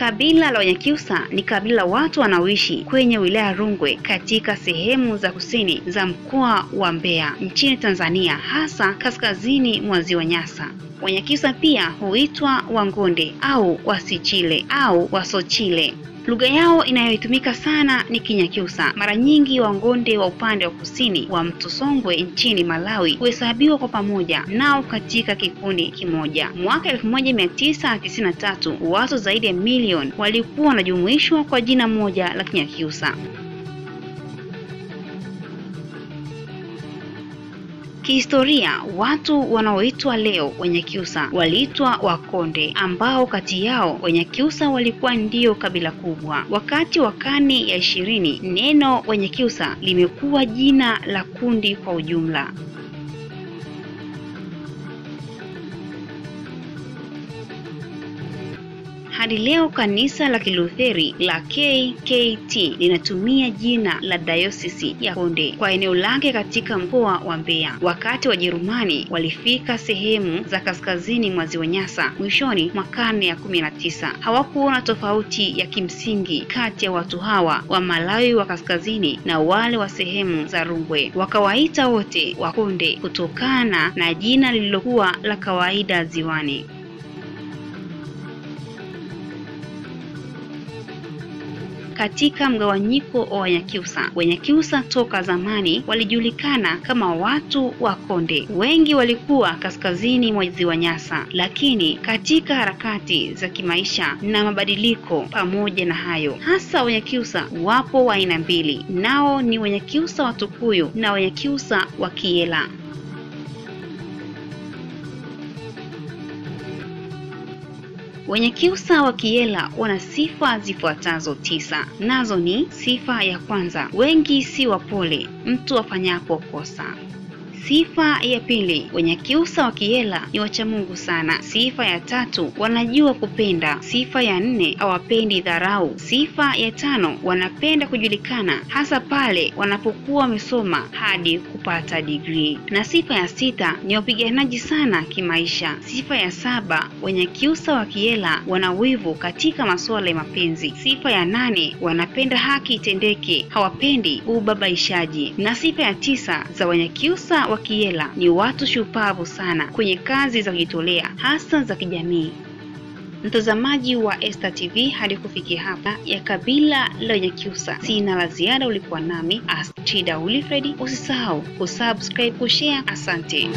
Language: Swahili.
Kabila la Wanyakyusa ni kabila la watu wanaoishi kwenye wilaya ya Rungwe katika sehemu za kusini za mkoa wa Mbeya nchini Tanzania, hasa kaskazini mwa ziwa Nyasa. Wanyakyusa pia huitwa Wangonde au Wasichile au Wasochile. Lugha yao inayotumika sana ni Kinyakyusa. Mara nyingi Wangonde wa upande wa kusini wa mto Songwe nchini Malawi huhesabiwa kwa pamoja nao katika kikundi kimoja. Mwaka 1993 watu zaidi ya milioni walikuwa wanajumuishwa kwa jina moja la Kinyakyusa. Kihistoria, watu wanaoitwa leo Wanyakyusa waliitwa Wakonde, ambao kati yao Wanyakyusa walikuwa ndio kabila kubwa. Wakati wa karne ya ishirini, neno Wanyakyusa limekuwa jina la kundi kwa ujumla. Hadi leo kanisa la Kilutheri la KKT linatumia jina la dayosisi ya Konde kwa eneo lake katika mkoa wa Mbeya. Wakati Wajerumani walifika sehemu za kaskazini mwa ziwa Nyasa mwishoni mwa karne ya kumi na tisa, hawakuona tofauti ya kimsingi kati ya watu hawa wa Malawi wa kaskazini na wale wa sehemu za Rungwe, wakawaita wote Wakonde kutokana na jina lililokuwa la kawaida ziwani. Katika mgawanyiko wa Wanyakyusa, Wanyakyusa toka zamani walijulikana kama watu wa Konde. Wengi walikuwa kaskazini mwa ziwa Nyasa, lakini katika harakati za kimaisha na mabadiliko pamoja na hayo, hasa Wanyakyusa wapo wa aina mbili, nao ni Wanyakyusa Watukuyu na Wanyakyusa wa Kiyela. kiusa wa kiela wana sifa zifuatazo tisa, nazo ni: sifa ya kwanza, wengi si wapole mtu afanyapo kosa. Sifa ya pili, Wanyakyusa wa Kiela ni wachamungu sana. Sifa ya tatu, wanajua kupenda. Sifa ya nne, hawapendi dharau. Sifa ya tano, wanapenda kujulikana hasa pale wanapokuwa wamesoma hadi kupata digrii. Na sifa ya sita, ni wapiganaji sana kimaisha. Sifa ya saba, Wanyakyusa wa Kiela wana wivu katika masuala ya mapenzi. Sifa ya nane, wanapenda haki itendeke, hawapendi ubabaishaji. Na sifa ya tisa za Wanyakyusa wa Kiela ni watu shupavu sana kwenye kazi za kujitolea hasa za kijamii. Mtazamaji wa Esta TV, hadi kufikia hapa ya kabila la Wanyakyusa, sina la ziada. Ulikuwa nami Astida Wilfred. Usisahau kusubscribe, kushare. Asante.